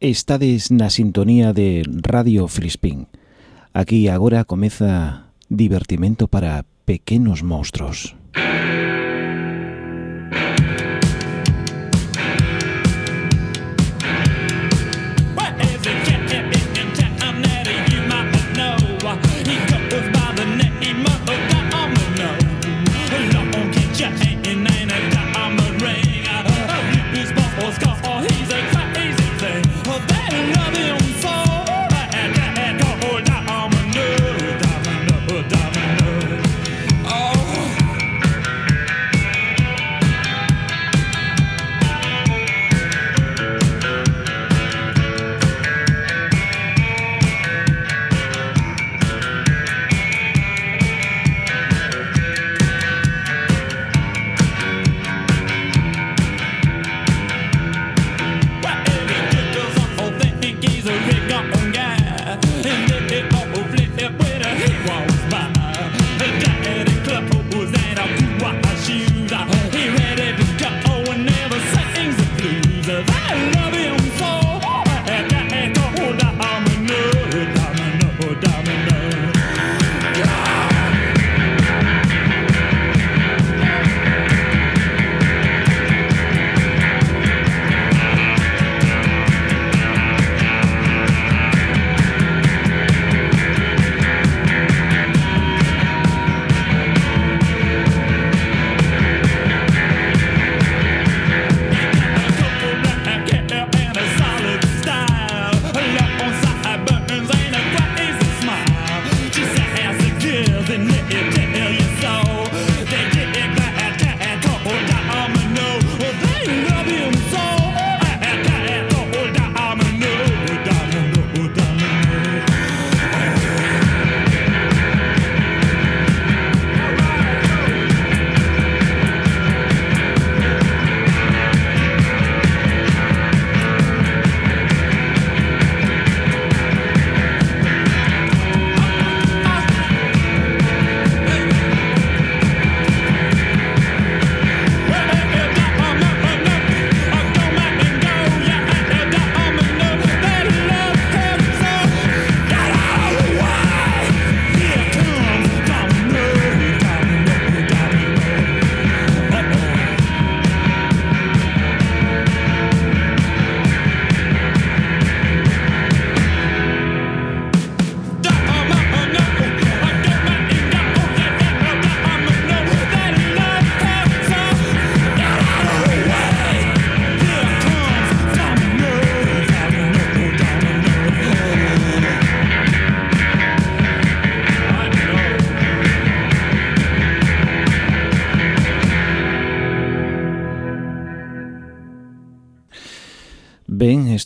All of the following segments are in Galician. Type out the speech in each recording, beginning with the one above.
Estades na sintonía de Radio Frispín. Aquí agora comeza divertimento para pequenos monstruos.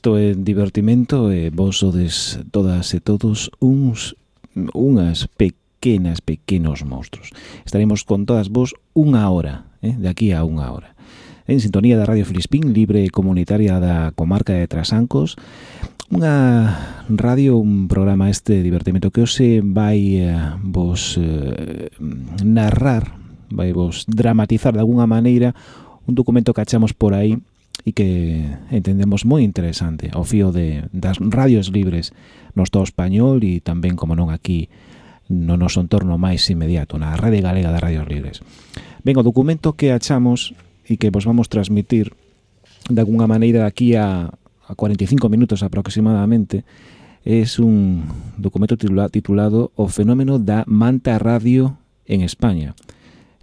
Isto é divertimento e vos sodes todas e todos uns unhas pequenas, pequenos monstruos. Estaremos con todas vos unha hora, eh, de aquí a unha hora. En sintonía da Radio Filispín, libre e comunitaria da comarca de Trasancos, unha radio, un programa este de divertimento que hoxe vai eh, vos eh, narrar, vai vos dramatizar de alguna maneira un documento que achamos por aí e que entendemos moi interesante ao fío de, das radios libres no Estado español e tamén, como non aquí, no noso entorno máis inmediato, na Rede Galega de Radios Libres. Ben, o documento que achamos e que vos vamos transmitir de alguna maneira aquí a, a 45 minutos aproximadamente é un documento titula, titulado O fenómeno da manta radio en España.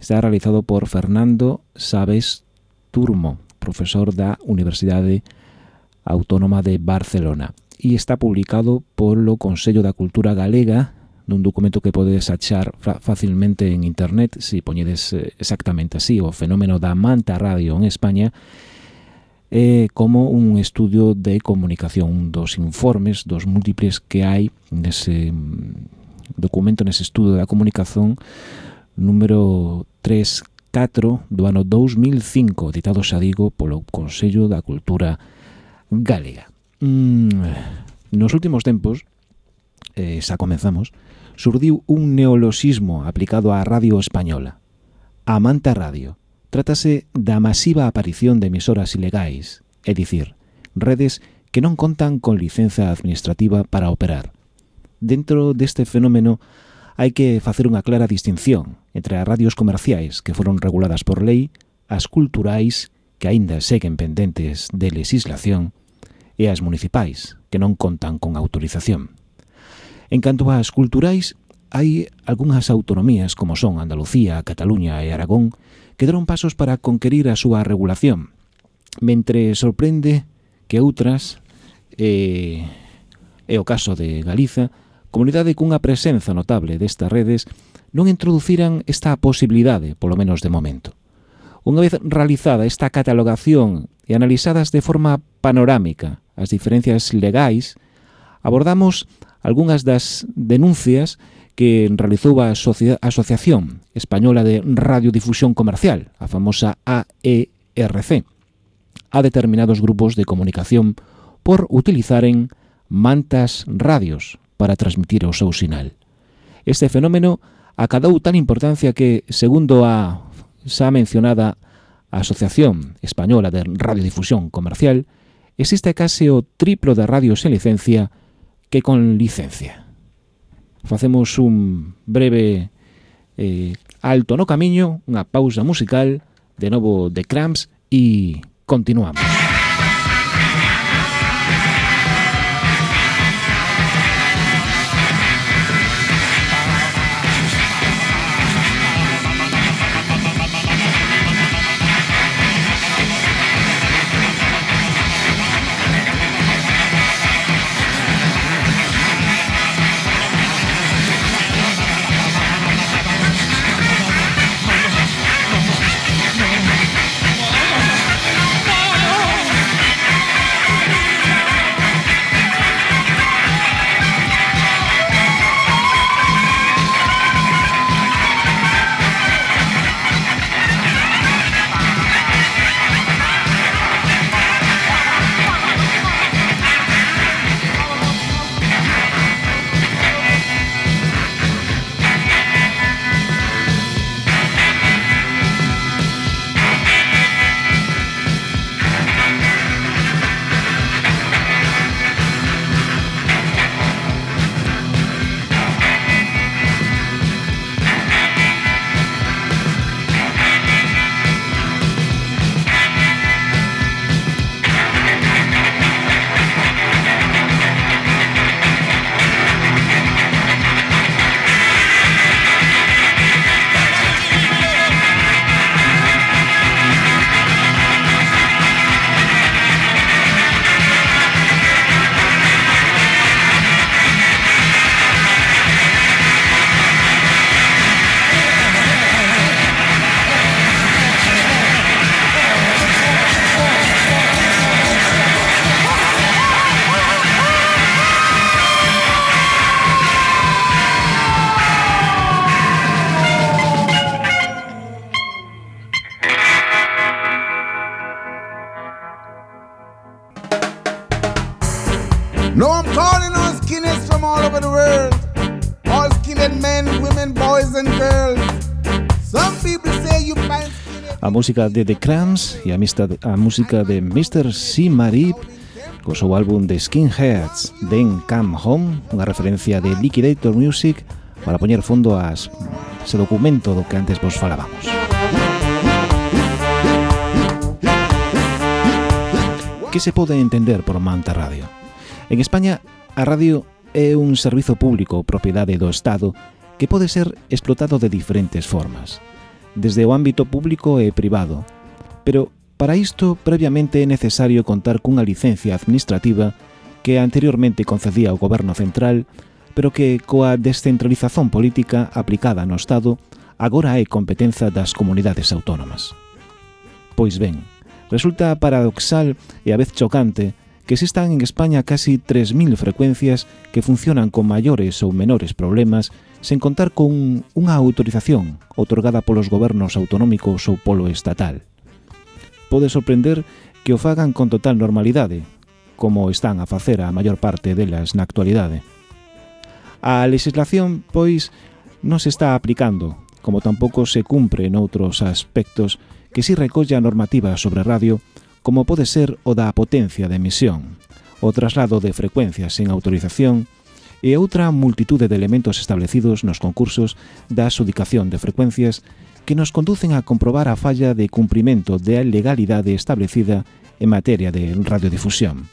Está realizado por Fernando Sabes Turmo profesor da Universidade Autónoma de Barcelona e está publicado polo Consello da Cultura Galega nun documento que podedes achar facilmente en internet se si poñedes eh, exactamente así o fenómeno da manta radio en España eh, como un estudio de comunicación un dos informes dos múltiples que hai nese mm, documento nese estudo da comunicación número 3 4 do ano 2005, ditado xa digo, polo Consello da Cultura Galega. Mm, nos últimos tempos, eh, xa comenzamos, surdiu un neoloxismo aplicado á radio española. A Manta Radio. Trátase da masiva aparición de emisoras ilegais, é dicir, redes que non contan con licenza administrativa para operar. Dentro deste fenómeno, hai que facer unha clara distinción entre as radios comerciais que foron reguladas por lei, as culturais que aínda seguen pendentes de legislación e as municipais que non contan con autorización. En canto ás culturais, hai algunhas autonomías como son Andalucía, Cataluña e Aragón que deron pasos para conquerir a súa regulación, mentre sorprende que outras, eh, é o caso de Galiza, comunidade cunha presenza notable destas redes, non introduciran esta posibilidade, polo menos de momento. Unha vez realizada esta catalogación e analizadas de forma panorámica as diferencias legais, abordamos algunhas das denuncias que realizou a Asociación Española de Radiodifusión Comercial, a famosa AERC, a determinados grupos de comunicación por utilizaren mantas radios para transmitir o seu sinal. Este fenómeno acadou tan importancia que, segundo a xa mencionada Asociación Española de Radiodifusión Comercial, existe case o triplo de radios en licencia que con licencia. Facemos un breve eh, alto no camiño, unha pausa musical, de novo de Cramps e continuamos. música de The Cramps e a, mista a música de Mr. C. Marip co seu álbum de Skinheads, Then Come Home, unha referencia de Liquidator Music para poñer fondo a ese documento do que antes vos falábamos. Que se pode entender por Manta Radio? En España, a radio é un servizo público propiedade do Estado que pode ser explotado de diferentes formas desde o ámbito público e privado. Pero para isto previamente é necesario contar cunha licencia administrativa que anteriormente concedía o Goberno Central, pero que coa descentralización política aplicada no Estado agora é competenza das comunidades autónomas. Pois ben, resulta paradoxal e a vez chocante que existan en España casi 3.000 frecuencias que funcionan con maiores ou menores problemas sen contar con unha autorización otorgada polos gobernos autonómicos ou polo estatal. Pode sorprender que o fagan con total normalidade, como están a facer a maior parte delas na actualidade. A legislación, pois, non se está aplicando, como tampouco se cumpre noutros aspectos que si recolle a normativa sobre radio, como pode ser o da potencia de emisión, o traslado de frecuencias sen autorización e outra multitude de elementos establecidos nos concursos da adjudicación de frecuencias que nos conducen a comprobar a falla de cumprimento da legalidade establecida en materia de radiodifusión.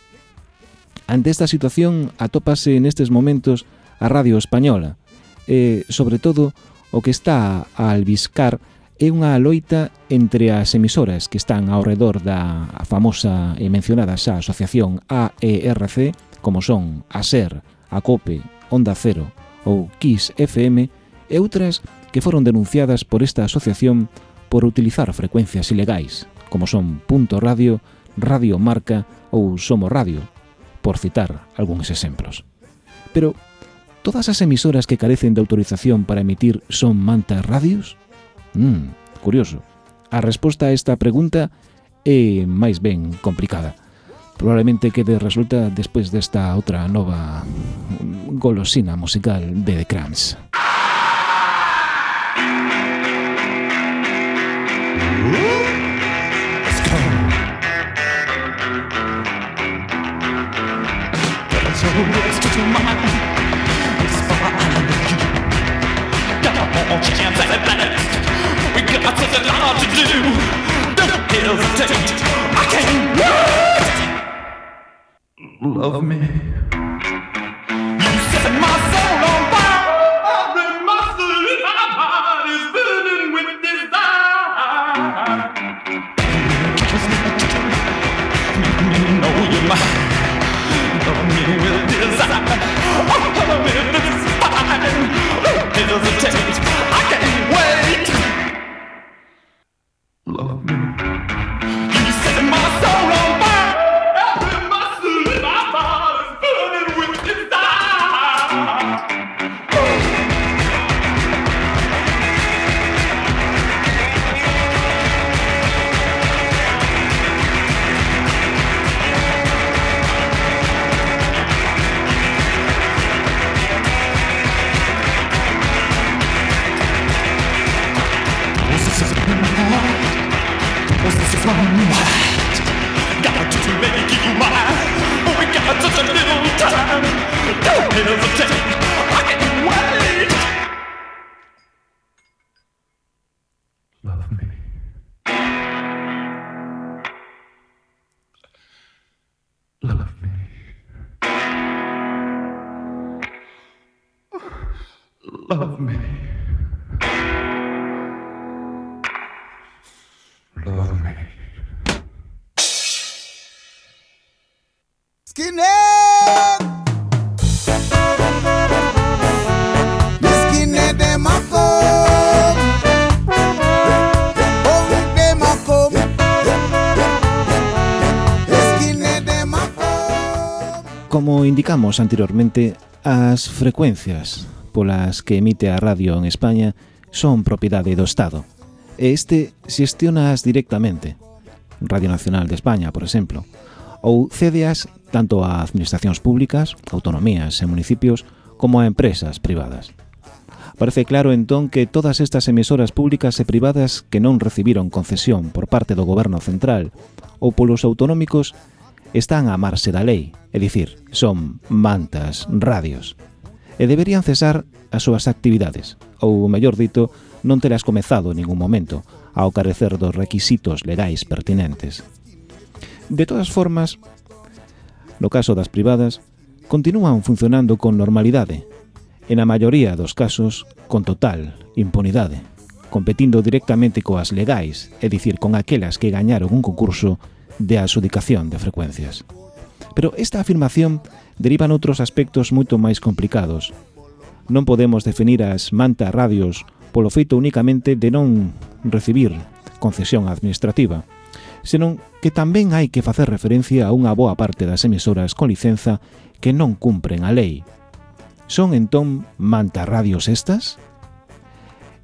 Ante esta situación atópase nestes momentos a Radio Española e, sobre todo, o que está a albiscar é unha loita entre as emisoras que están ao redor da famosa e mencionada xa asociación AERC, como son a SER, a COPE, Onda Cero ou Kiss FM e outras que foron denunciadas por esta asociación por utilizar frecuencias ilegais, como son Punto Radio, Radio Marca ou Somo Radio, por citar algúns exemplos. Pero, todas as emisoras que carecen de autorización para emitir son mantas radios? Mm, curioso. A resposta a esta pregunta é máis ben complicada. probablemente quede resuelta de esta otra nova golosina musical de The Cramps. Love me. Como indicamos anteriormente, as frecuencias polas que emite a radio en España son propiedade do Estado, e este xestionas directamente, Radio Nacional de España, por exemplo, ou cedeas tanto a administracións públicas, autonomías e municipios, como a empresas privadas. Parece claro entón que todas estas emisoras públicas e privadas que non recibiron concesión por parte do Goberno Central ou polos autonómicos están a marxe da lei, é dicir, son mantas, radios, e deberían cesar as súas actividades, ou, mellor dito, non telas comezado en ningún momento, ao carecer dos requisitos legais pertinentes. De todas formas, no caso das privadas, continúan funcionando con normalidade, e na maioría dos casos, con total impunidade, competindo directamente coas legais, é dicir, con aquelas que gañaron un concurso de adxudicación de frecuencias. Pero esta afirmación deriva noutros aspectos moito máis complicados. Non podemos definir as manta radios polo feito únicamente de non recibir concesión administrativa, senón que tamén hai que facer referencia a unha boa parte das emisoras con licenza que non cumpren a lei. Son entón manta radios estas?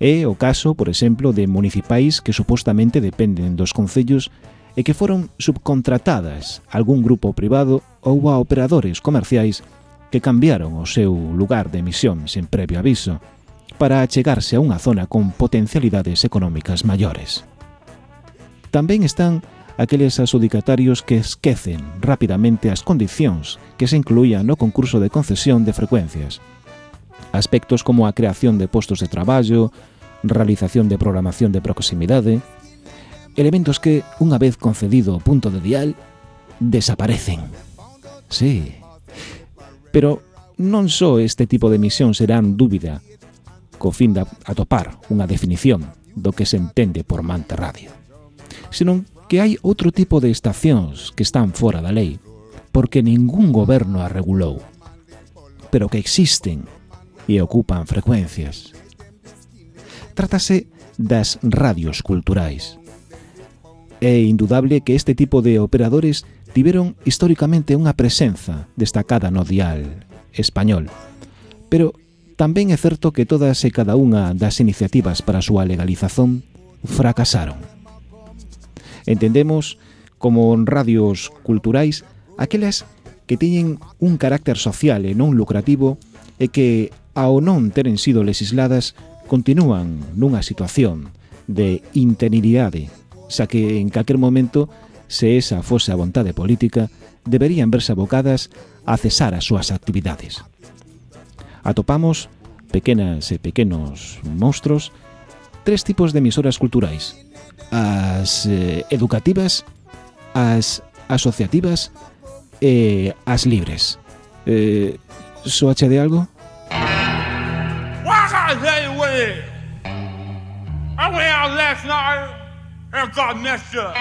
É o caso, por exemplo, de municipais que supostamente dependen dos concellos e que foron subcontratadas a algún grupo privado ou a operadores comerciais que cambiaron o seu lugar de emisión sen previo aviso para achegarse a unha zona con potencialidades económicas maiores. Tamén están aqueles adjudicatarios que esquecen rapidamente as condicións que se incluían no concurso de concesión de frecuencias. Aspectos como a creación de postos de traballo, realización de programación de proximidade, elementos que, unha vez concedido o punto de dial, desaparecen. Sí. Pero non só este tipo de emisión serán dúbida co fin de atopar unha definición do que se entende por manta radio, senón que hai outro tipo de estacións que están fora da lei, porque ningún goberno a regulou, pero que existen e ocupan frecuencias. Trátase das radios culturais. É indudable que este tipo de operadores tiveron históricamente unha presenza destacada no dial español. Pero tamén é certo que todas e cada unha das iniciativas para a súa legalización fracasaron. Entendemos como radios culturais aquelas que teñen un carácter social e non lucrativo e que, ao non teren sido legisladas, continúan nunha situación de interinidade xa que en calquer momento, se esa fose a vontade política, deberían verse abocadas a cesar as súas actividades. Atopamos pequenas e pequenos monstruos, tres tipos de emisoras culturais, as eh, educativas, as asociativas e as libres. Eh, soache de algo? I? I went out last night and got messed up.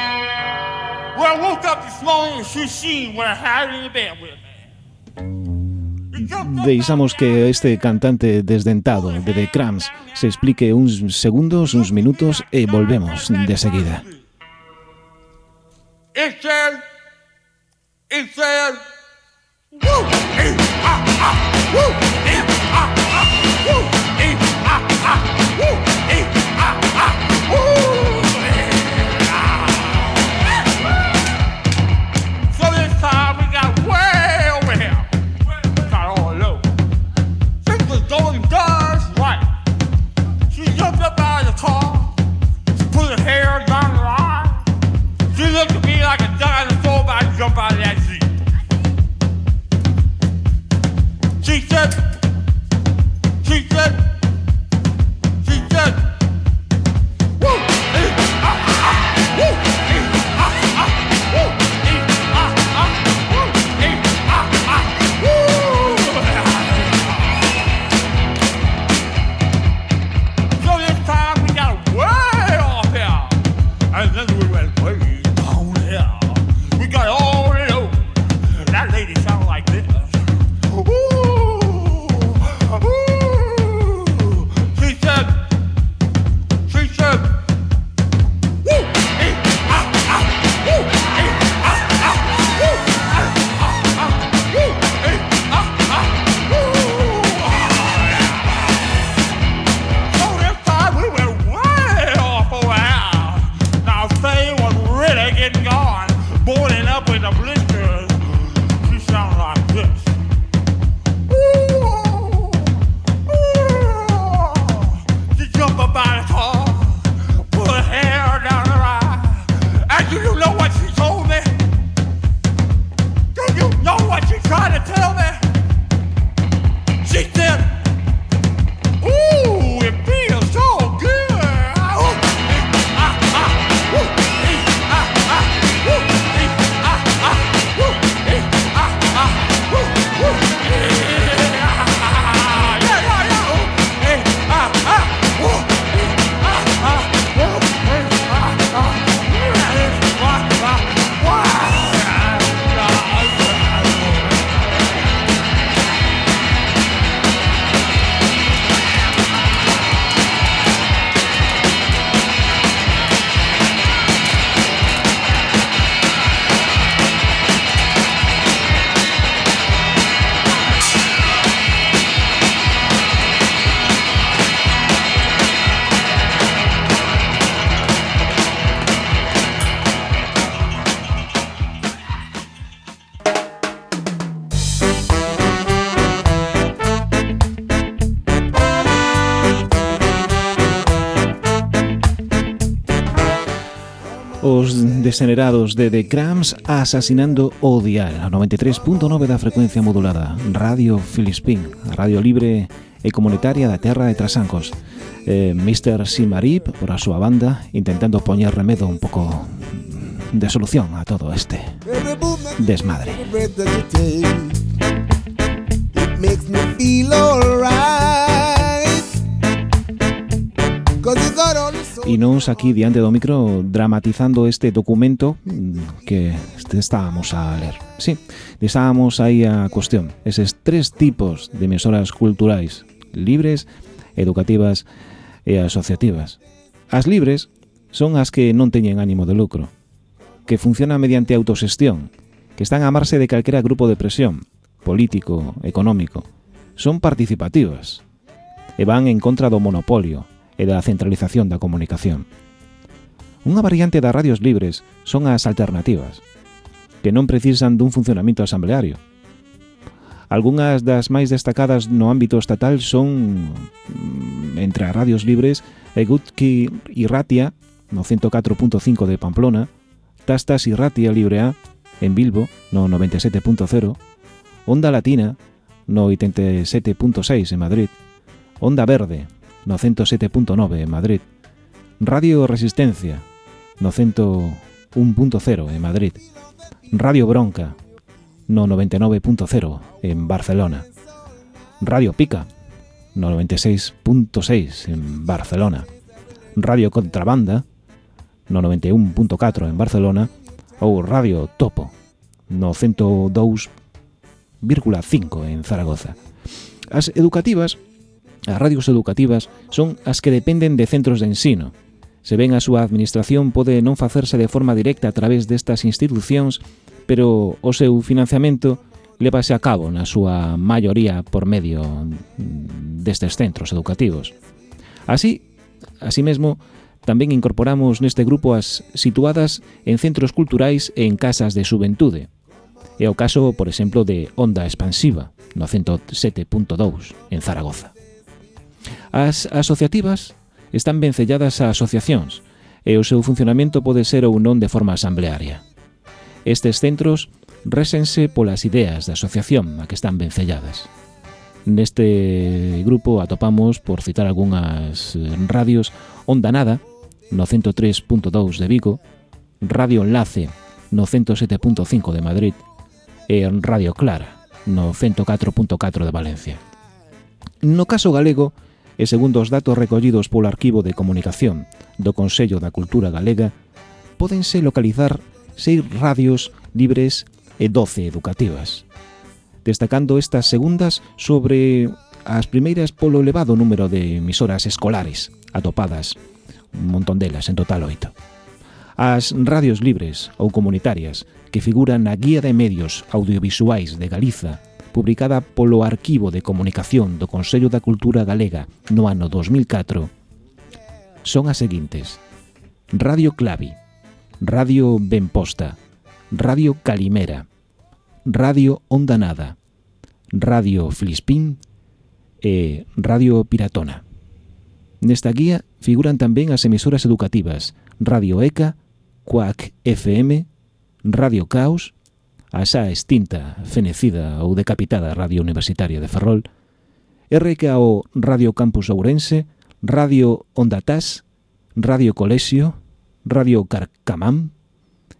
Well, I woke up this morning and she seen what I had in the bed with me. Deixamos que este cantante desdentado de The Cramps se explique uns segundos, uns minutos e volvemos de seguida. It said, it said, woo, eh, ah, ah, woo, eh, ah, ah, woo, eh, ah, ah, woo, qu'en parler She said. She said. desenerados de The Cramps asasinando o dial a 93.9 da frecuencia modulada Radio Filispín, a radio libre e comunitaria da terra de Trasancos eh, Mr. Simarip por a súa banda intentando poñer remedo un pouco de solución a todo este desmadre It makes me feel alright E nos aquí diante do micro dramatizando este documento que estábamos a ler. Sí, estábamos aí a cuestión. Eses tres tipos de emisoras culturais libres, educativas e asociativas. As libres son as que non teñen ánimo de lucro, que funcionan mediante autosestión, que están a marxe de calquera grupo de presión, político, económico. Son participativas e van en contra do monopolio, e da centralización da comunicación. Unha variante das radios libres son as alternativas, que non precisan dun funcionamento asambleario. Algúnas das máis destacadas no ámbito estatal son mm, entre as radios libres Egutki e Ratia no 104.5 de Pamplona, Tastas e Ratia Libre A en Bilbo no 97.0, Onda Latina no 87.6 en Madrid, Onda Verde no 107.9 en Madrid, Radio Resistencia no 101.0 en Madrid, Radio Bronca no 99.0 en Barcelona, Radio Pica no 96.6 en Barcelona, Radio Contrabanda no 91.4 en Barcelona. Ou Radio Topo no 102.5 en Zaragoza. As educativas As radios educativas son as que dependen de centros de ensino. Se ben a súa administración pode non facerse de forma directa a través destas institucións, pero o seu financiamento levase a cabo na súa maioría por medio destes centros educativos. Así, así mesmo, tamén incorporamos neste grupo as situadas en centros culturais e en casas de xuventude. É o caso, por exemplo, de Onda Expansiva, no 107.2, en Zaragoza. As asociativas están vencelladas a asociacións e o seu funcionamento pode ser ou non de forma asamblearia. Estes centros résense polas ideas da asociación a que están vencelladas. Neste grupo atopamos, por citar algunhas eh, radios, Onda Nada, no 103.2 de Vigo, Radio Enlace, no 107.5 de Madrid, e Radio Clara, no 104.4 de Valencia. No caso galego, e segundo os datos recollidos polo Arquivo de Comunicación do Consello da Cultura Galega, pódense localizar seis radios libres e 12 educativas, destacando estas segundas sobre as primeiras polo elevado número de emisoras escolares atopadas, un montón delas, en total oito. As radios libres ou comunitarias que figuran na Guía de Medios Audiovisuais de Galiza publicada polo Arquivo de Comunicación do Consello da Cultura Galega no ano 2004, son as seguintes. Radio Clavi, Radio Benposta, Radio Calimera, Radio Onda Nada, Radio Filispín e Radio Piratona. Nesta guía figuran tamén as emisoras educativas Radio ECA, Quack FM, Radio Caos a xa extinta, fenecida ou decapitada Radio Universitaria de Ferrol, RKO Radio Campus Ourense, Radio Ondatás, Radio Colesio, Radio Carcamán,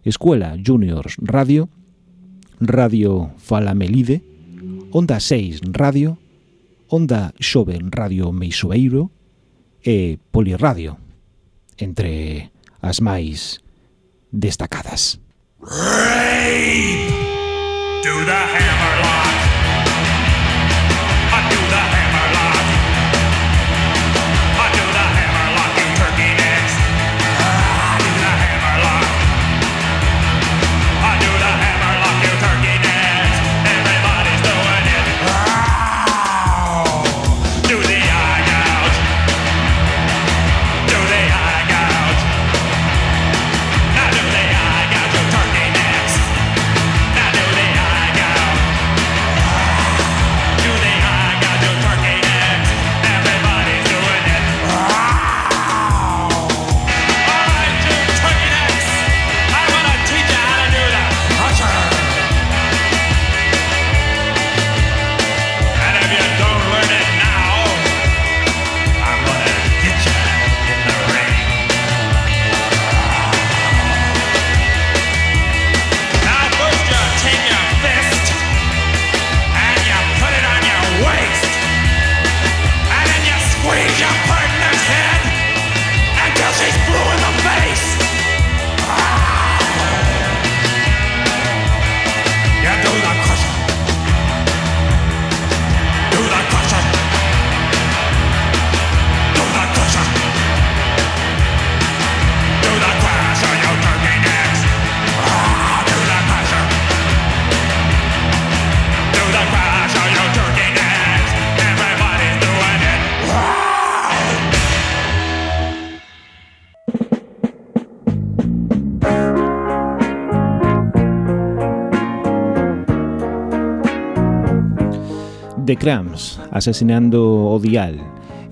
Escuela Juniors Radio, Radio Falamelide, Onda 6 Radio, Onda Xoven Radio Meixoeiro e Polirradio, entre as máis destacadas. Rape! Do the hammer line. Cramps asesinando o Dial.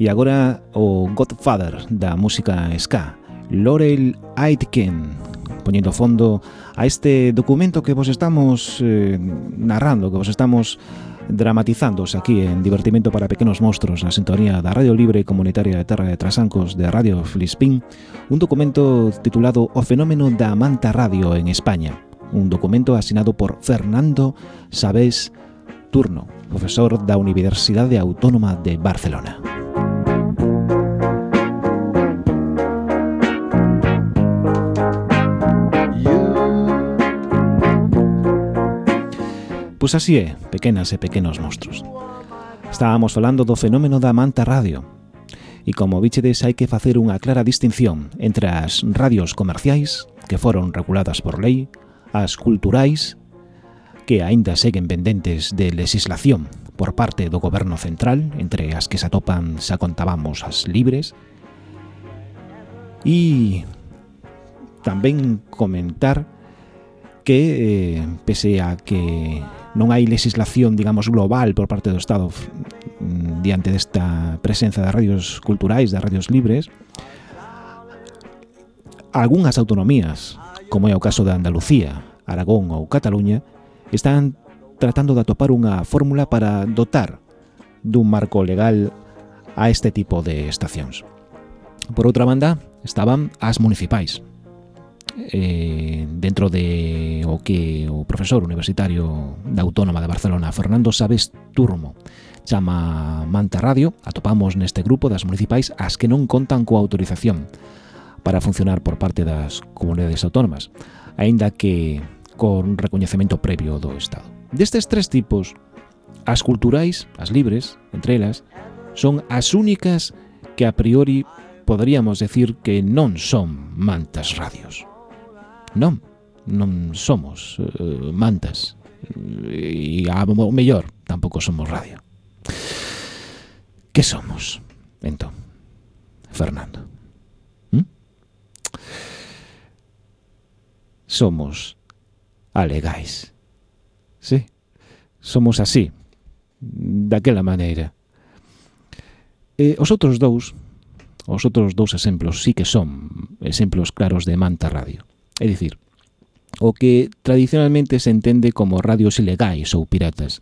E agora o Godfather da música ska, Laurel Aitken, poñendo fondo a este documento que vos estamos eh, narrando, que vos estamos dramatizándose aquí en Divertimento para Pequenos Monstros na sintonía da Radio Libre Comunitaria de Terra de Trasancos de Radio Flispín, un documento titulado O fenómeno da manta radio en España, un documento asinado por Fernando Sabés Turno, profesor da Universidade Autónoma de Barcelona. Pois así é, pequenas e pequenos monstruos. Estábamos falando do fenómeno da manta radio, e como bichedes hai que facer unha clara distinción entre as radios comerciais, que foron reguladas por lei, as culturais que aínda seguen pendentes de legislación por parte do Goberno Central, entre as que se atopan, xa contábamos, as libres, e tamén comentar que, eh, pese a que non hai legislación, digamos, global por parte do Estado mm, diante desta presenza das radios culturais, das radios libres, algunhas autonomías, como é o caso de Andalucía, Aragón ou Cataluña, están tratando de atopar unha fórmula para dotar dun marco legal a este tipo de estacións. Por outra banda, estaban as municipais. Eh, dentro de o que o profesor universitario da Autónoma de Barcelona, Fernando Sabes Turmo, chama Manta Radio, atopamos neste grupo das municipais as que non contan coa autorización para funcionar por parte das comunidades autónomas, aínda que con recoñecemento previo do Estado. Destes tres tipos, as culturais, as libres, entre elas, son as únicas que a priori poderíamos decir que non son mantas radios. Non, non somos uh, mantas. Eh, e a mellor, tampouco somos radio. Que somos, entón, Fernando? ¿Mm? Somos alegais. Sí? Somos así, daquela maneira. E os outros dous, os outros dous exemplos sí que son exemplos claros de Manta Radio. É dicir, o que tradicionalmente se entende como radios ilegais ou piratas,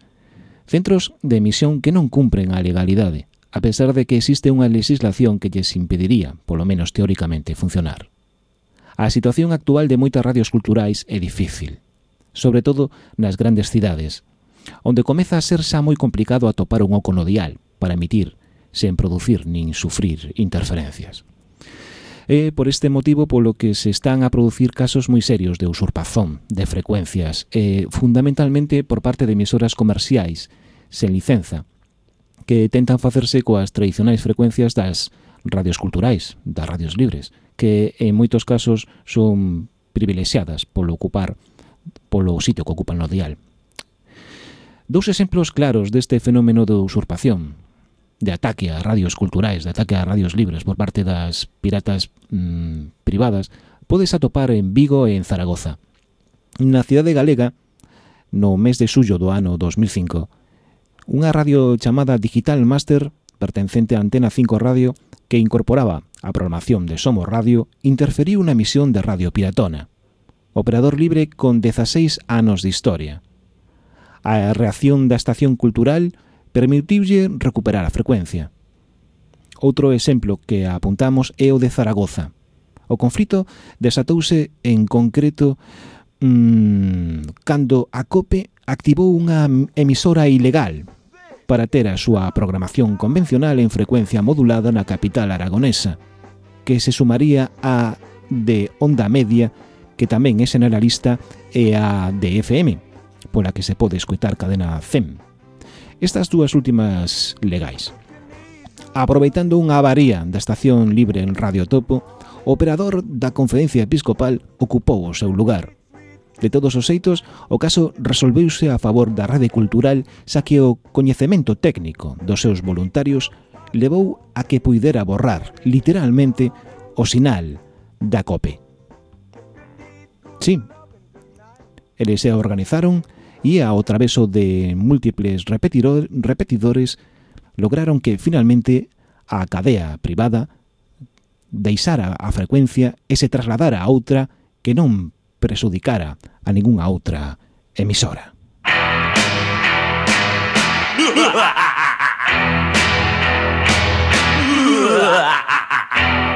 centros de emisión que non cumpren a legalidade, a pesar de que existe unha legislación que lles impediría, polo menos teóricamente, funcionar. A situación actual de moitas radios culturais é difícil sobre todo nas grandes cidades, onde comeza a ser xa moi complicado atopar un oco no dial para emitir sen producir nin sufrir interferencias. É por este motivo polo que se están a producir casos moi serios de usurpazón de frecuencias, e fundamentalmente por parte de emisoras comerciais, sen licenza, que tentan facerse coas tradicionais frecuencias das radios culturais, das radios libres, que en moitos casos son privilexiadas polo ocupar polo sitio que ocupan no dial. Dous exemplos claros deste fenómeno de usurpación, de ataque a radios culturais, de ataque a radios libres por parte das piratas mmm, privadas, podes atopar en Vigo e en Zaragoza. Na cidade galega, no mes de xullo do ano 2005, unha radio chamada Digital Master, pertencente a Antena 5 Radio, que incorporaba a programación de Somos Radio, interferiu na emisión de Radio Piratona operador libre con 16 anos de historia. A reacción da estación cultural permitiulle recuperar a frecuencia. Outro exemplo que apuntamos é o de Zaragoza. O conflito desatouse en concreto mmm, cando a COPE activou unha emisora ilegal para ter a súa programación convencional en frecuencia modulada na capital aragonesa, que se sumaría a de onda media que tamén é generalista, e a DFM, pola que se pode escoitar cadena CEM. Estas dúas últimas legais. Aproveitando unha avaría da estación libre en Radio Topo, o operador da Conferencia Episcopal ocupou o seu lugar. De todos os xeitos, o caso resolveuse a favor da rede cultural xa que o coñecemento técnico dos seus voluntarios levou a que puidera borrar, literalmente, o sinal da COPE. Sí, eles se organizaron e ao traveso de múltiples repetidores lograron que finalmente a cadea privada deixara a frecuencia e se trasladara a outra que non presudicara a ningunha outra emisora.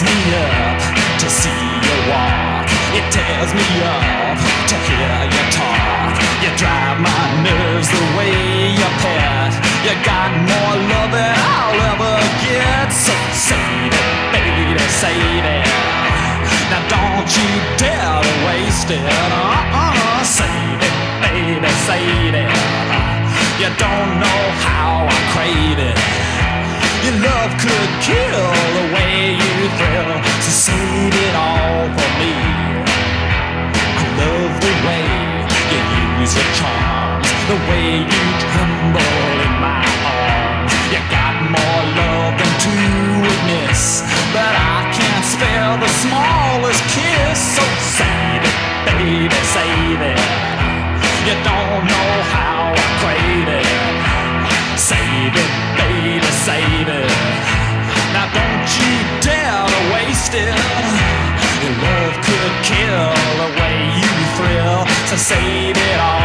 Shakes me up to see you walk. It tears me up to hear you talk. You drive my nerves the way you pet. You got more love than I'll ever get. So save it, baby, save it. Now don't you dare to waste it. Uh-uh, save it, baby, save it. You don't know how I crave it. Your love could kill the way you thrill. So save it all for me. I love the way you use your charms, the way you tremble in my arms. You got more love than to witness, but I can't spare the smallest kiss. So save it, baby, save it. You don't know how I crave it. Your love could kill the way you thrill. So save it all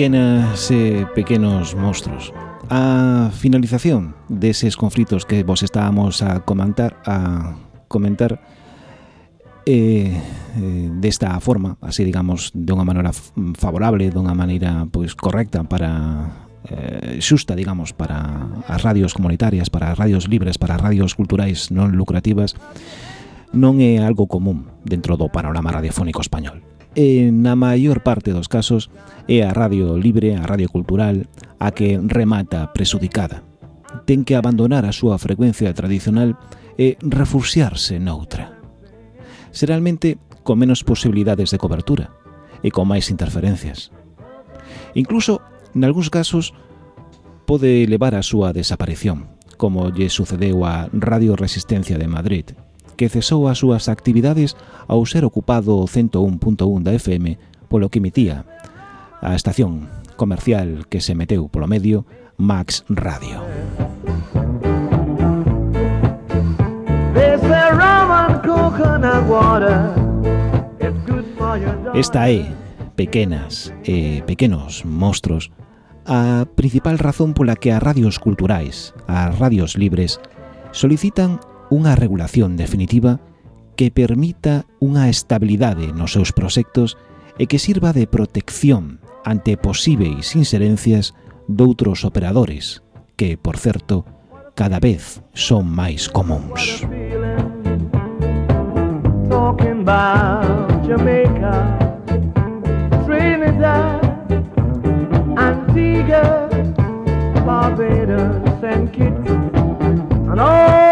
pequenas e pequenos monstruos. A finalización deses conflitos que vos estábamos a comentar a comentar eh, eh, desta forma, así digamos, de unha maneira favorable, dunha maneira pois correcta para eh, xusta, digamos, para as radios comunitarias, para as radios libres, para as radios culturais non lucrativas, non é algo común dentro do panorama radiofónico español e na maior parte dos casos é a radio libre, a radio cultural, a que remata presudicada. Ten que abandonar a súa frecuencia tradicional e refuxiarse noutra. Seralmente con menos posibilidades de cobertura e con máis interferencias. Incluso, nalgúns casos, pode levar a súa desaparición, como lle sucedeu a Radio Resistencia de Madrid, que cesou as súas actividades ao ser ocupado o 101.1 da FM polo que emitía a estación comercial que se meteu polo medio Max Radio. Esta é, pequenas e pequenos monstruos, a principal razón pola que as radios culturais, as radios libres, solicitan unha regulación definitiva que permita unha estabilidade nos seus proxectos e que sirva de protección ante posíveis inserencias doutros operadores, que, por certo, cada vez son máis comuns. Talking about Jamaica, Trinidad, Antigua, Barbados and Kitty, and all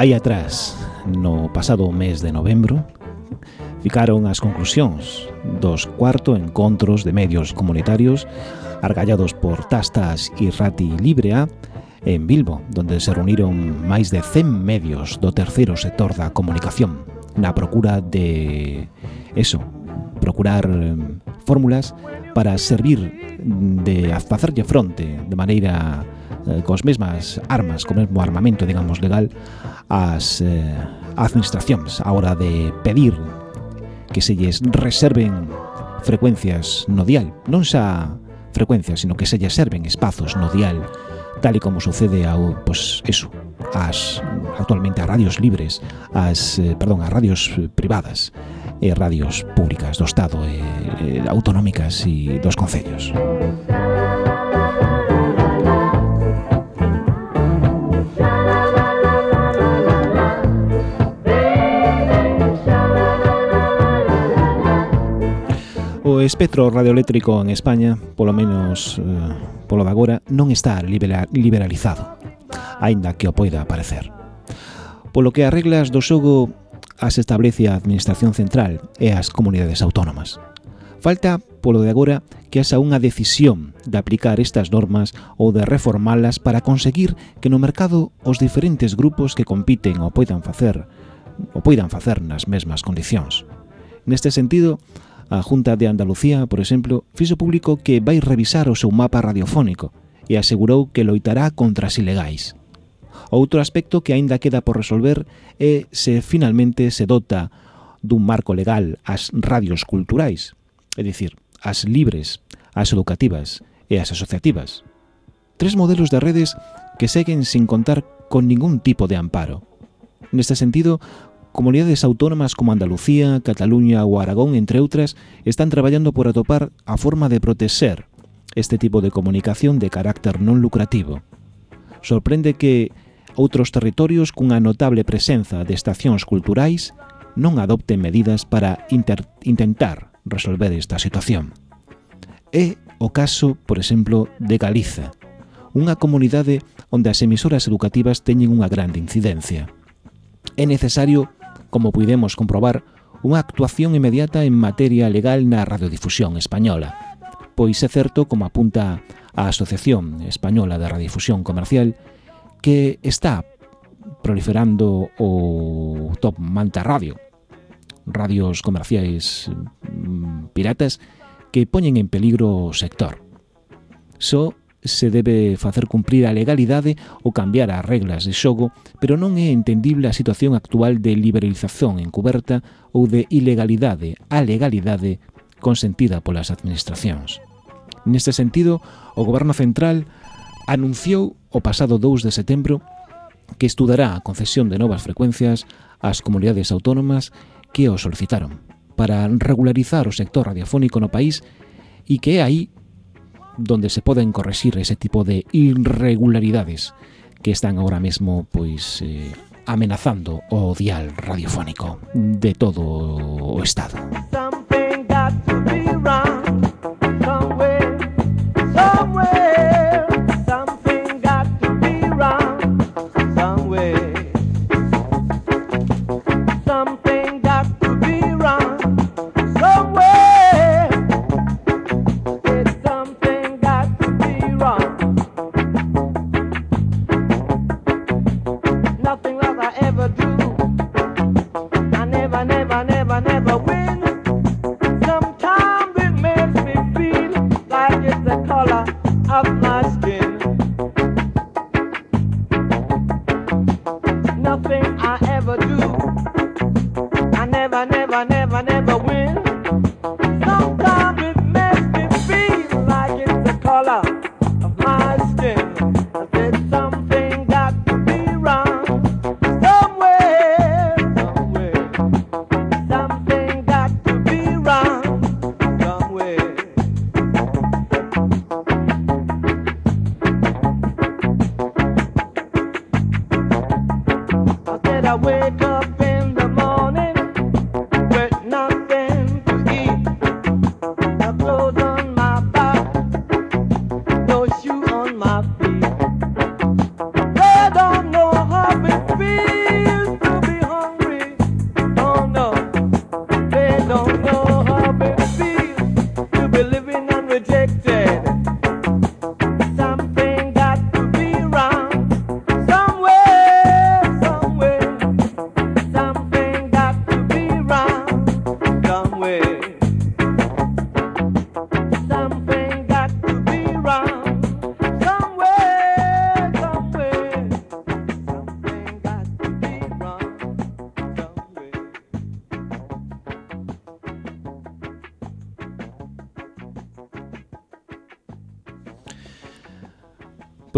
Aí atrás, no pasado mes de novembro, ficaron as conclusións dos cuarto encontros de medios comunitarios argallados por Tastas e Rati Librea en Bilbo, donde se reuniron máis de 100 medios do terceiro sector da comunicación na procura de eso, procurar eh, fórmulas para servir de facerlle fronte de maneira eh, cos mesmas armas, co mesmo armamento, digamos, legal ás eh, administracións a hora de pedir que se lles reserven frecuencias no dial, non xa frecuencias, sino que se lles serven espazos no dial, tal e como sucede ao, pois, eso, as, actualmente a radios libres, as, eh, perdón, a radios privadas, eh, radios públicas do Estado, eh, autonómicas e dos concellos. O espectro radioeléctrico en España, polo menos eh, polo de agora, non está liberalizado, aínda que o poida parecer. Polo que as reglas do xogo as establece a Administración Central e as comunidades autónomas. Falta, polo de agora, que haxa unha decisión de aplicar estas normas ou de reformalas para conseguir que no mercado os diferentes grupos que compiten o poidan facer o poidan facer nas mesmas condicións. Neste sentido, a Junta de Andalucía, por exemplo, fixo público que vai revisar o seu mapa radiofónico e asegurou que loitará contra as ilegais. Outro aspecto que aínda queda por resolver é se finalmente se dota dun marco legal as radios culturais, é dicir, as libres, as educativas e as asociativas. Tres modelos de redes que seguen sin contar con ningún tipo de amparo. Neste sentido, comunidades autónomas como Andalucía, Cataluña ou Aragón, entre outras, están traballando por atopar a forma de protexer este tipo de comunicación de carácter non lucrativo. Sorprende que outros territorios cunha notable presenza de estacións culturais non adopten medidas para intentar resolver esta situación. É o caso, por exemplo, de Galiza, unha comunidade onde as emisoras educativas teñen unha grande incidencia. É necesario, como puidemos comprobar, unha actuación inmediata en materia legal na radiodifusión española. Pois é certo, como apunta a Asociación Española de Radiodifusión Comercial, que está proliferando o Top Manta Radio, radios comerciais mm, piratas que poñen en peligro o sector. Só se debe facer cumprir a legalidade ou cambiar as reglas de xogo, pero non é entendible a situación actual de liberalización encuberta ou de ilegalidade a legalidade consentida polas administracións. Neste sentido, o Goberno Central anunciou o pasado 2 de setembro que estudará a concesión de novas frecuencias ás comunidades autónomas que o solicitaron para regularizar o sector radiofónico no país e que é aí donde se poden corregir ese tipo de irregularidades que están agora mesmo pois eh, amenazando o dial radiofónico de todo o Estado. Something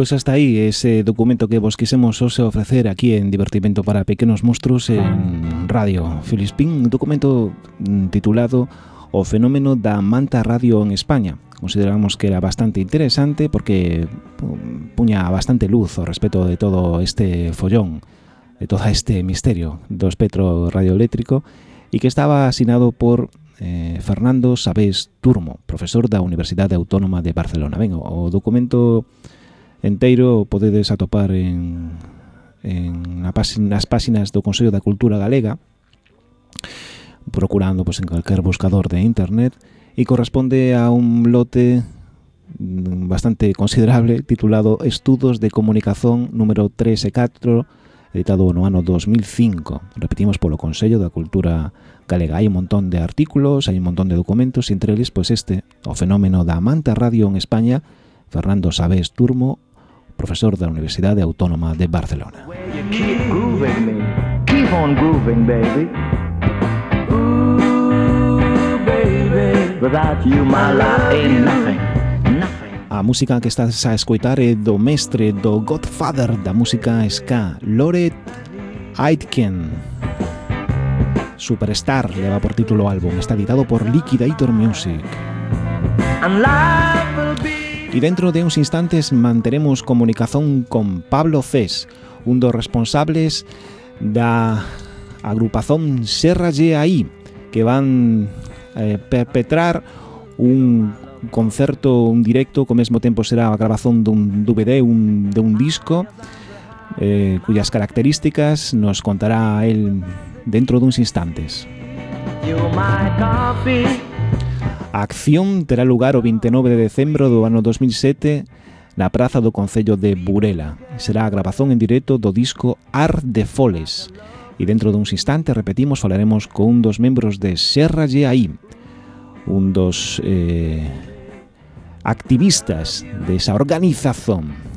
Pois hasta aí ese documento que vos quisemos hoxe ofrecer aquí en Divertimento para Pequenos Monstruos en Radio Filispín, un documento mm, titulado O fenómeno da manta radio en España. Consideramos que era bastante interesante porque mm, puña bastante luz ao respecto de todo este follón, de todo este misterio do espectro radioeléctrico e que estaba asinado por eh, Fernando Sabés Turmo, profesor da Universidade Autónoma de Barcelona. Ben, o documento enteiro podedes atopar en, en as nas páxinas do Consello da Cultura Galega procurando pois, en calquer buscador de internet e corresponde a un lote bastante considerable titulado Estudos de Comunicación número 3 e 4 editado no ano 2005 repetimos polo Consello da Cultura Galega. Hai un montón de artículos hai un montón de documentos entre eles pois este o fenómeno da manta radio en España Fernando Sabés Turmo profesor da Universidade Autónoma de Barcelona. A música que estás a escoitar é do mestre do Godfather da música ska, Loret Aitken. Superstar leva por título o álbum, está editado por Liquidator Music. I'm live. E dentro de uns instantes manteremos comunicación con Pablo Cés, un dos responsables da agrupación Serra Aí, que van eh, perpetrar un concerto, un directo, co ao mesmo tempo será a grabación dun DVD, un, de un disco, eh, cuyas características nos contará el dentro duns instantes. You're my coffee. A acción terá lugar o 29 de decembro do ano 2007 na praza do Concello de Burela. Será a grabazón en directo do disco Art de Foles. E dentro duns instantes, repetimos, falaremos con un dos membros de Serra Aí, un dos eh, activistas desa organización.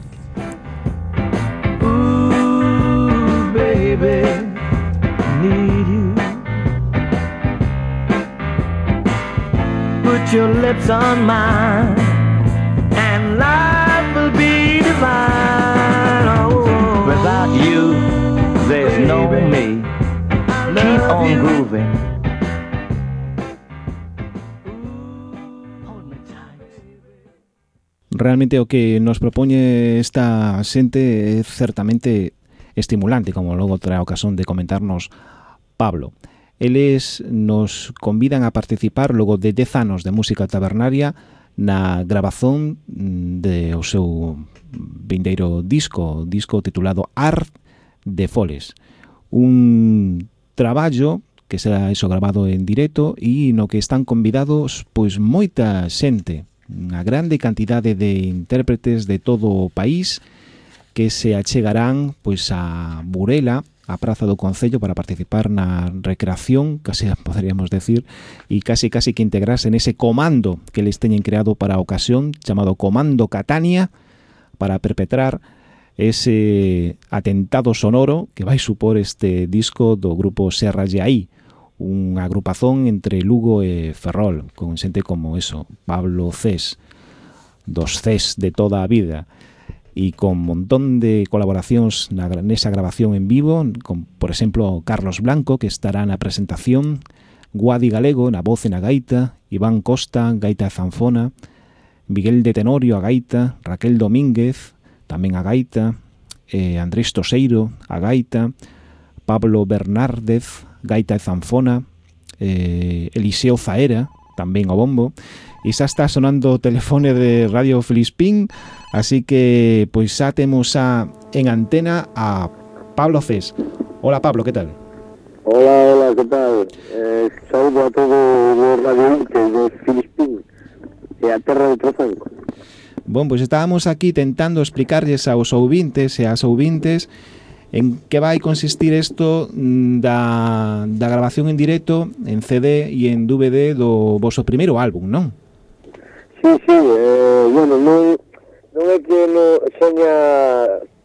Put your lips on mine, and life will be divine. Oh, without you, there's no me. Keep on grooving. Realmente o que nos propoñe esta xente é certamente estimulante, como logo terá ocasión de comentarnos Pablo. Eles nos convidan a participar logo de 10 anos de música tabernaria na grabazón mm, de o seu vindeiro disco, disco titulado Art de Foles. Un traballo que será iso grabado en directo e no que están convidados pois moita xente, unha grande cantidade de intérpretes de todo o país que se achegarán pois a Burela a Praza do Concello para participar na recreación, case poderíamos decir, e casi casi que integrarse nese comando que les teñen creado para a ocasión, chamado Comando Catania, para perpetrar ese atentado sonoro que vai supor este disco do grupo Serra Yaí, unha agrupazón entre Lugo e Ferrol, con xente como eso, Pablo Cés, dos Cés de toda a vida, e con un montón de colaboracións na, nesa grabación en vivo, con, por exemplo, Carlos Blanco, que estará na presentación, Guadi Galego na voz e na gaita, Iván Costa, gaita e zanfona, Miguel de Tenorio a gaita, Raquel Domínguez, tamén a gaita, eh, Andrés Toseiro a gaita, Pablo Bernárdez, gaita e zanfona, eh, Eliseo Zaera, tamén o bombo, e xa está sonando o telefone de Radio Filispín, así que pois xa temos a, en antena a Pablo Cés. Hola Pablo, que tal? Hola, hola, que tal? Eh, saúdo a todo o radio que de Filispín e a terra de Trozanco. Bon, pois estábamos aquí tentando explicarlles aos ouvintes e ás ouvintes en que vai consistir isto mm, da, da grabación en directo en CD e en DVD do vosso primeiro álbum, non? Sí, sí, eh, bueno, non, non é que no, seña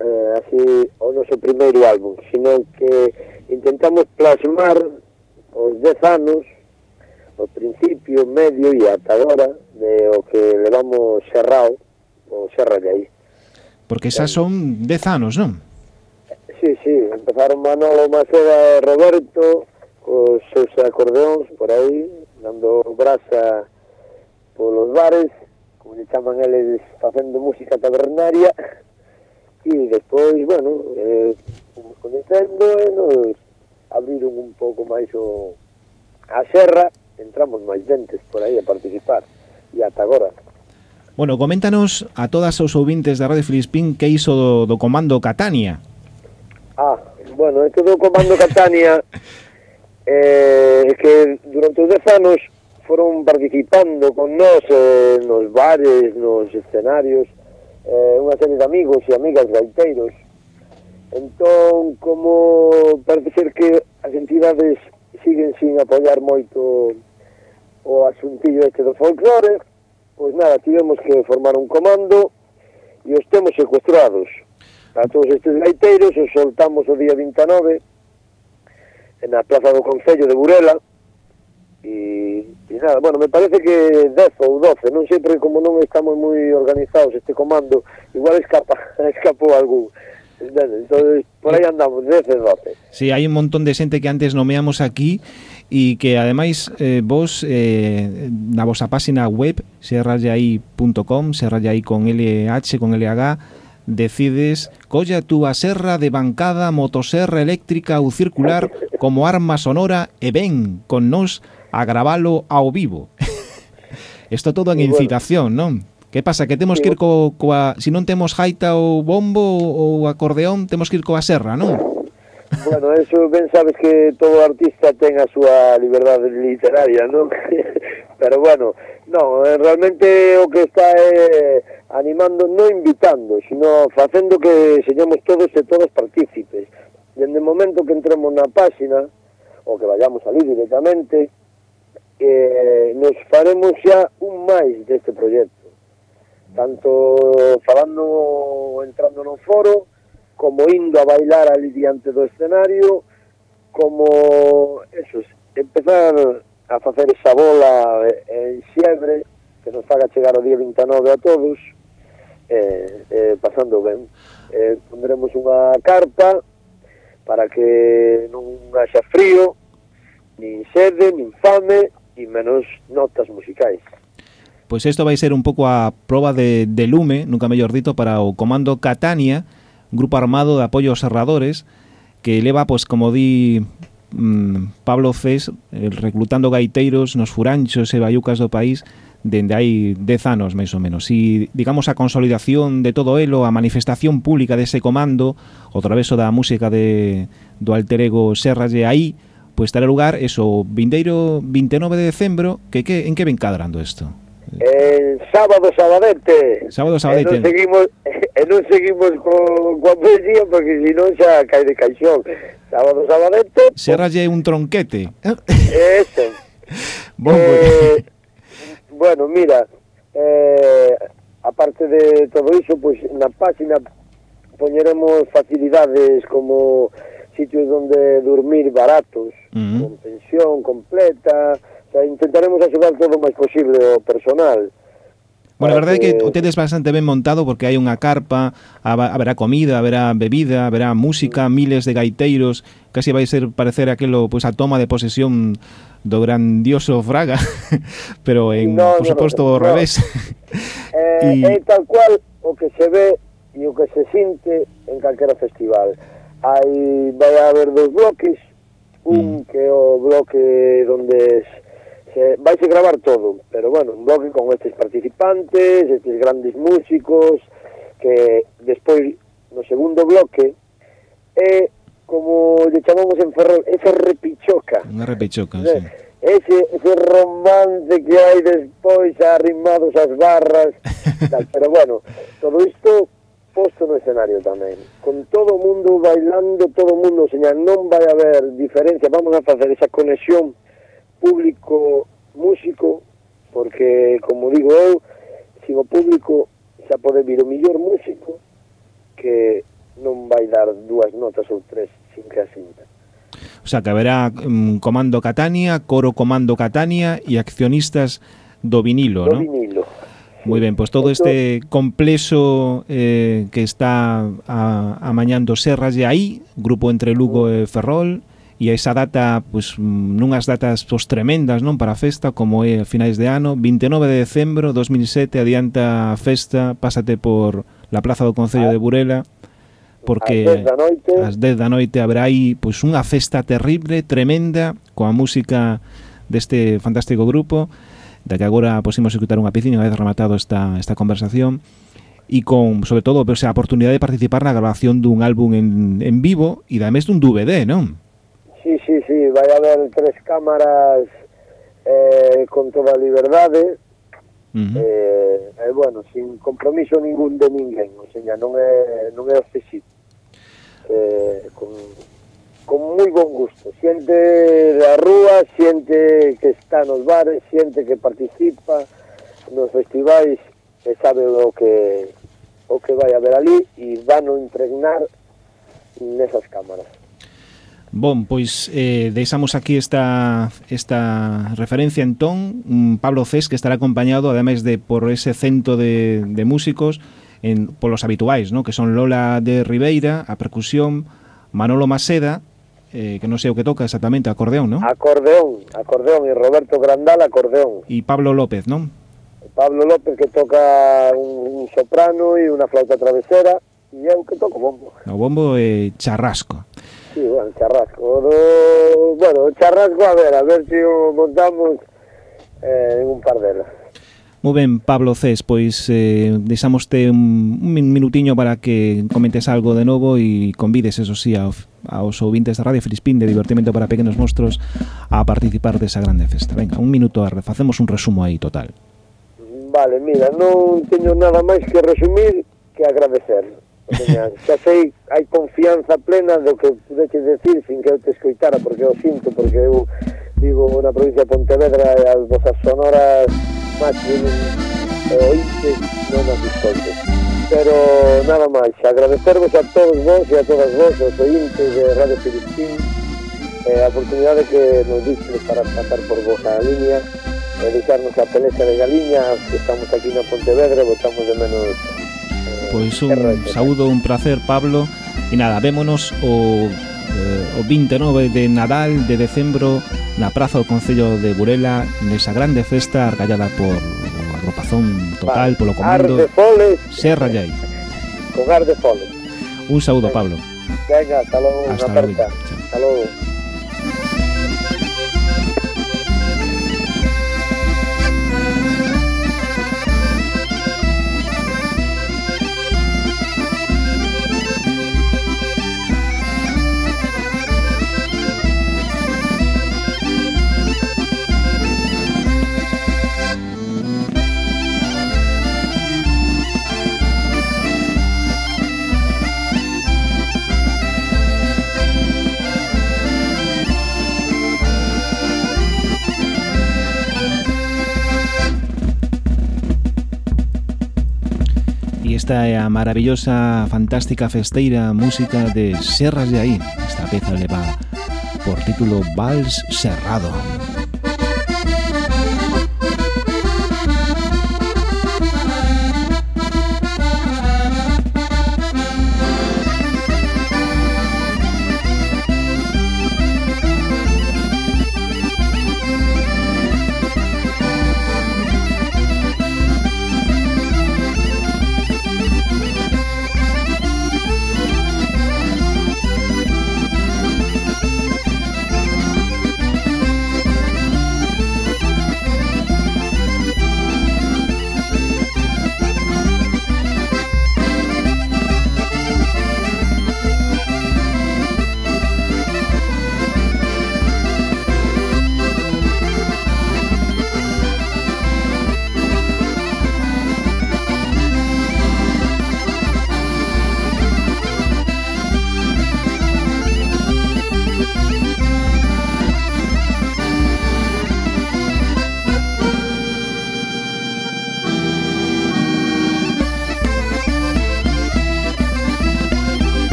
eh, así o noso primeiro álbum, sino que intentamos plasmar os dez anos, o principio, medio e ata agora, de o que levamos cerrado, o serra de aí. Porque xa eh, son dez anos, non? Sí, sí, empezaron Manolo Maceda e Roberto, cos seus acordeóns por aí, dando brasa polos bares, como le chaman eles facendo música tabernaria, e despois, bueno, eh, fomos coñecendo e nos abriron un pouco máis o, a serra, entramos máis dentes por aí a participar, e ata agora. Bueno, coméntanos a todas os ouvintes da Radio Filispín que iso do, do comando Catania. Ah, bueno, esto do comando Catania eh, que durante os 10 anos foron participando con nós eh, nos bares, nos escenarios, eh, unha serie de amigos e amigas gaiteiros. Entón, como parece ser que as entidades siguen sin apoiar moito o asuntillo este do folclore, pois nada, tivemos que formar un comando e os temos secuestrados. A todos estes gaiteiros os soltamos o día 29 na Plaza do Concello de Burela, e, e nada, bueno, me parece que 10 ou 12, non sei porque como non estamos moi organizados este comando, igual escapa, escapou algún. Entonces, por aí andamos, 10 e 12. Sí, hai un montón de xente que antes nomeamos aquí e que ademais eh, vos eh, na vosa página web serrallai.com, serrallai con LH, con LH, decides colla túa serra de bancada, motoserra eléctrica ou circular como arma sonora e ven con nós a gravalo ao vivo. Isto todo en incitación, non? Que pasa? Que temos que ir co, coa... Se si non temos jaita ou bombo ou acordeón, temos que ir coa serra, non? Bueno, eso ben sabes que todo artista ten a súa liberdade literaria, non? Pero bueno, non, eh, realmente o que está é animando, non invitando, sino facendo que señamos todos e todas partícipes. Dende o momento que entremos na páxina, ou que vayamos ali directamente, eh, nos faremos xa un máis deste proxecto. Tanto falando entrando no foro como indo a bailar ali diante do escenario como eso, empezar a facer esa bola en xebre que nos faga chegar o día 29 a todos eh, eh, pasando ben. Eh, pondremos unha carpa para que non haxa frío nin sede, nin fame e menos notas musicais. Pois isto vai ser un pouco a proba de, de lume, nunca mellor dito, para o Comando Catania, grupo armado de apoio aos serradores, que leva, pois, como di mm, Pablo Cés, reclutando gaiteiros nos furanchos e baiucas do país, dende hai 10 anos, máis ou menos. E, digamos, a consolidación de todo elo, a manifestación pública dese comando, o traveso da música de, do alter ego Serralle aí, pois terá lugar eso vindeiro 29 de decembro, que, que en que ven cadrando isto? El sábado sabadete. Sábado sabadete. E non seguimos, e non seguimos con, coa poesía porque senón xa cae de caixón. Sábado sabadete. Serralle un tronquete. Ese. Bon, eh, bueno, mira, eh, aparte de todo iso, pois pues, na página poñeremos facilidades como sitios donde dormir baratos, uh -huh. con pensión completa, o sea, intentaremos axudar todo o máis posible o personal. Bueno, a verdade que... é que ustedes bastante ben montado porque hai unha carpa, haberá comida, haberá bebida, haberá música, mm. miles de gaiteiros, casi vai ser parecer aquilo pues, a toma de posesión do grandioso Fraga, pero en, no, por suposto no, no, revés. Eh, y... É tal cual o que se ve e o que se sinte en calquera festival hai, vai a haber dos bloques, un mm. que é o bloque donde se, vaise gravar todo, pero bueno, un bloque con estes participantes, estes grandes músicos, que despois no segundo bloque é como lle chamamos en Ferrol, esa repichoca. Unha repichoca, eh, sí. Ese, ese romance que hai despois arrimados ás barras, tal. pero bueno, todo isto posto no escenario tamén con todo o mundo bailando todo o mundo, señal, non vai haber diferencia, vamos a facer esa conexión público-músico porque, como digo eu sin o público xa pode vir o millor músico que non vai dar dúas notas ou tres sin que a sinta O sea, que haberá mm, Comando Catania, Coro Comando Catania e accionistas do vinilo, do ¿no? vinilo. Moi ben, pois todo este entón- complexo eh, que está a, amañando Serras de aí, grupo entre Lugo e Ferrol, e esa data, pois, nunhas datas pois, tremendas non para a festa, como é a finais de ano, 29 de decembro 2007, adianta a festa, pásate por la plaza do Concello de Burela, porque ás 10 da noite, ás 10 da noite habrá aí pois, unha festa terrible, tremenda, coa música deste fantástico grupo, e da que agora posimos escutar unha peciña unha vez rematado esta, esta conversación e con, sobre todo, o sea, a oportunidade de participar na grabación dun álbum en, en vivo e da mes dun DVD, non? Sí, sí, sí, vai haber tres cámaras eh, con toda a liberdade Uh -huh. eh, eh, bueno, sin compromiso ningún de ninguén, o sea, non é, non é o eh, con, con moi bon gusto. Xente da rúa, xente que está nos bares, xente que participa nos festivais e sabe o que o que vai haber ali e van a impregnar nesas cámaras. Bon, pois eh, deixamos aquí esta, esta referencia entón Pablo Cés que estará acompañado ademais de por ese cento de, de músicos en, polos habituais, no? que son Lola de Ribeira, a percusión Manolo Maceda eh, que non sei o que toca exactamente, acordeón, non? Acordeón, acordeón, e Roberto Grandal, acordeón. E Pablo López, non? Pablo López que toca un, un soprano e unha flauta travesera, e eu que toco bombo. O bombo é charrasco. Sí, bueno, charrasco. Do... Bueno, charrasco, a ver, a ver se si o montamos eh, en un par delas. Moi ben, Pablo Cés, pois eh, deixamoste un, un minutiño para que comentes algo de novo e convides, eso sí, ao aos ouvintes da Radio Filispín de divertimento para pequenos monstruos a participar desa grande festa. Venga, un minuto, facemos un resumo aí total. Vale, mira, non teño nada máis que resumir que agradecer. Teña, xa sei, hai confianza plena do que pudeche decir sin que eu te escoitara, porque eu sinto, porque eu vivo na provincia de Pontevedra e as vosas sonoras máis de eh, oíste non as escoites pero nada máis, agradecervos a todos vos e a todas vos, os ointes de Radio Filipín, eh, a oportunidade que nos diste para pasar por vosa línea, e deixarnos a peleza de galiña, que estamos aquí na Pontevedra, botamos de menos... Eh, pois un saúdo, un placer, Pablo, e nada, vémonos o, eh, o 29 de Nadal de decembro na Praza do Concello de Burela, nesa grande festa argallada por Ropazón total, polo comando. Ardefoles. Serra Yay. Con Ardefoles. Un saúdo, Pablo. Hasta luego. Hasta luego. Esta é a maravillosa, fantástica, festeira música de Serras de Aí. Esta peza leva por título Vals Serrado.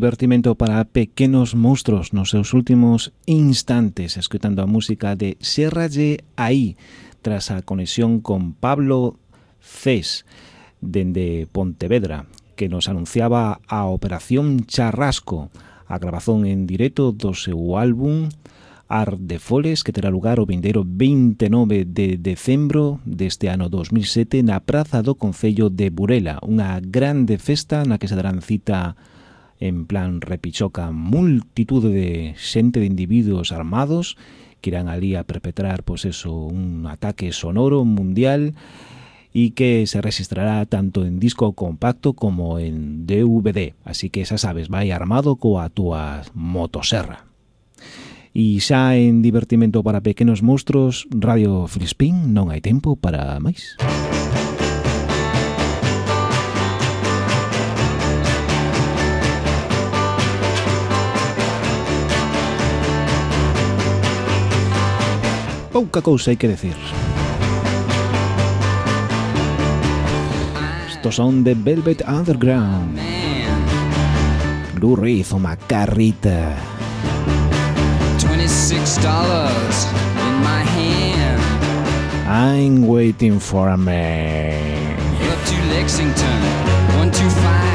divertimento para pequenos monstruos nos seus últimos instantes escutando a música de Serralle aí tras a conexión con Pablo Cés dende Pontevedra que nos anunciaba a Operación Charrasco a grabazón en directo do seu álbum Ardefoles que terá lugar o vindeiro 29 de decembro deste ano 2007 na Praza do Concello de Burela, unha grande festa na que se darán cita en plan repichoca multitud de xente de individuos armados que irán ali a perpetrar pois eso, un ataque sonoro mundial e que se registrará tanto en disco compacto como en DVD, así que xa sabes, vai armado coa túa motoserra. E xa en divertimento para pequenos monstruos, Radio Frispín non hai tempo para máis. Música pouca cousa hai que decir. Estos son de Velvet Underground. Lou Reed, uma carrita. 26 dollars in my hand. I'm waiting for a man. Up to Lexington, 125.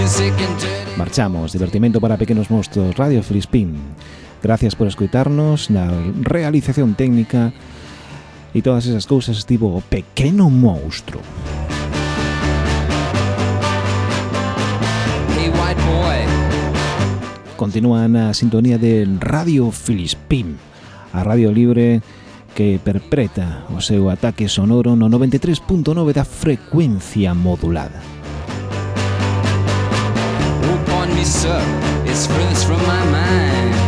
And dirty. Marchamos, divertimento para pequenos monstruos, Radio Flispin. Gracias por escoitarnos na realización técnica e todas esas cousas estivo o pequeno monstruo. Hey, white boy. Continúa na sintonía de Radio Filispín, a radio libre que perpreta o seu ataque sonoro no 93.9 da frecuencia modulada. Upon me, sir, it's furthest from my mind.